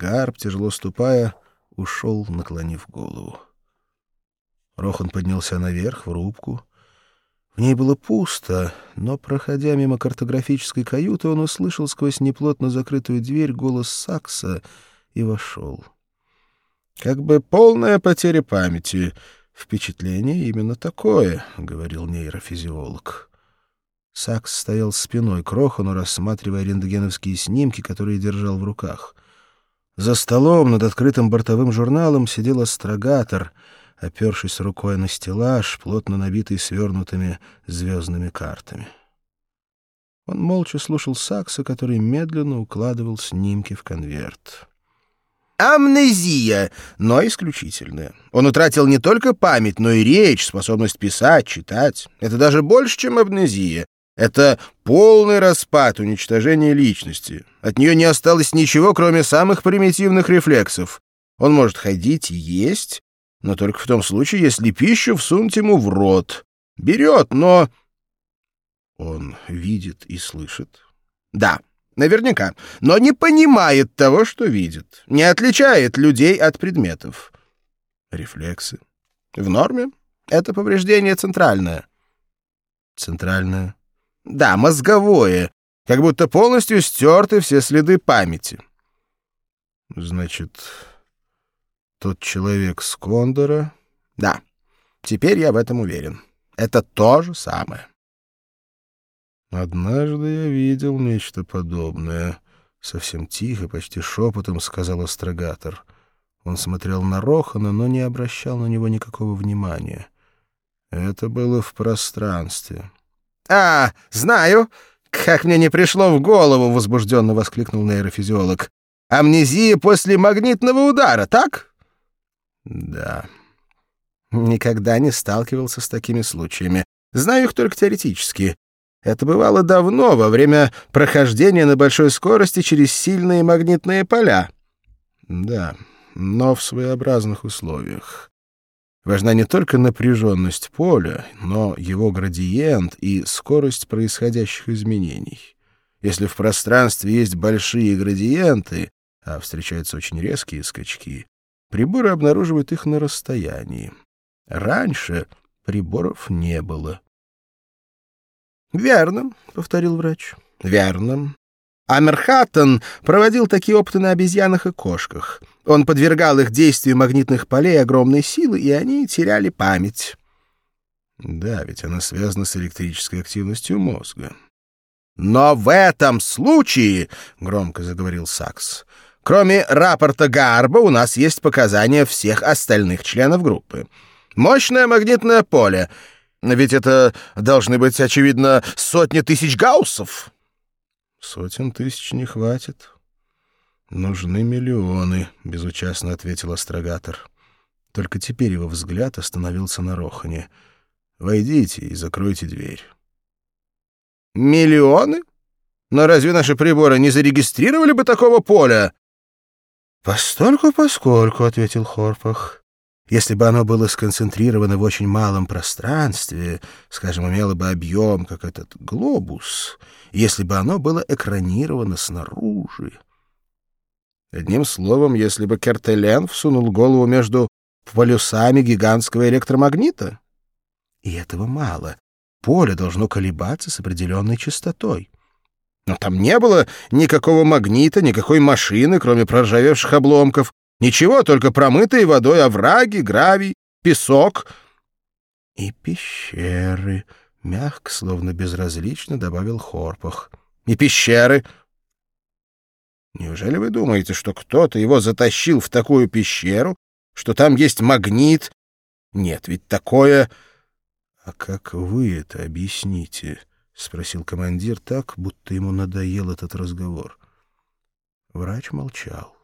Гарп, тяжело ступая, ушел, наклонив голову. Рохан поднялся наверх, в рубку. В ней было пусто, но, проходя мимо картографической каюты, он услышал сквозь неплотно закрытую дверь голос Сакса и вошел. «Как бы полная потеря памяти. Впечатление именно такое», — говорил нейрофизиолог. Сакс стоял спиной к Рохану, рассматривая рентгеновские снимки, которые держал в руках. За столом над открытым бортовым журналом сидел астрогатор, опершись рукой на стеллаж, плотно набитый свернутыми звездными картами. Он молча слушал Сакса, который медленно укладывал снимки в конверт. Амнезия, но исключительная. Он утратил не только память, но и речь, способность писать, читать. Это даже больше, чем амнезия. Это полный распад, уничтожение личности. От нее не осталось ничего, кроме самых примитивных рефлексов. Он может ходить и есть, но только в том случае, если пищу всунуть ему в рот. Берет, но... Он видит и слышит? Да, наверняка. Но не понимает того, что видит. Не отличает людей от предметов. Рефлексы? В норме. Это повреждение центральное. Центральное? Да, мозговое. Как будто полностью стерты все следы памяти. Значит, тот человек с Кондора? Да. Теперь я в этом уверен. Это то же самое. Однажды я видел нечто подобное. Совсем тихо, почти шепотом сказал астрогатор. Он смотрел на Рохана, но не обращал на него никакого внимания. Это было в пространстве. «А, знаю! Как мне не пришло в голову!» — возбужденно воскликнул нейрофизиолог. «Амнезия после магнитного удара, так?» «Да». Никогда не сталкивался с такими случаями. Знаю их только теоретически. Это бывало давно, во время прохождения на большой скорости через сильные магнитные поля. Да, но в своеобразных условиях. Важна не только напряженность поля, но его градиент и скорость происходящих изменений. Если в пространстве есть большие градиенты, а встречаются очень резкие скачки, приборы обнаруживают их на расстоянии. Раньше приборов не было. «Верно», — повторил врач. «Верно. Амерхаттен проводил такие опыты на обезьянах и кошках. Он подвергал их действию магнитных полей огромной силы, и они теряли память. Да, ведь она связана с электрической активностью мозга. «Но в этом случае, — громко заговорил Сакс, — кроме рапорта Гарба у нас есть показания всех остальных членов группы. Мощное магнитное поле. Ведь это должны быть, очевидно, сотни тысяч гауссов». Сотен тысяч не хватит. Нужны миллионы, безучастно ответил астрогатор. Только теперь его взгляд остановился на Рохане. Войдите и закройте дверь. Миллионы? Но разве наши приборы не зарегистрировали бы такого поля? Постольку, поскольку, ответил Хорпах. Если бы оно было сконцентрировано в очень малом пространстве, скажем, имело бы объем, как этот глобус, если бы оно было экранировано снаружи. Одним словом, если бы Кертелен всунул голову между полюсами гигантского электромагнита. И этого мало. Поле должно колебаться с определенной частотой. Но там не было никакого магнита, никакой машины, кроме проржавевших обломков, Ничего, только промытые водой овраги, гравий, песок. И пещеры, мягко, словно безразлично добавил Хорпах. И пещеры. Неужели вы думаете, что кто-то его затащил в такую пещеру, что там есть магнит? Нет, ведь такое... — А как вы это объясните? — спросил командир так, будто ему надоел этот разговор. Врач молчал.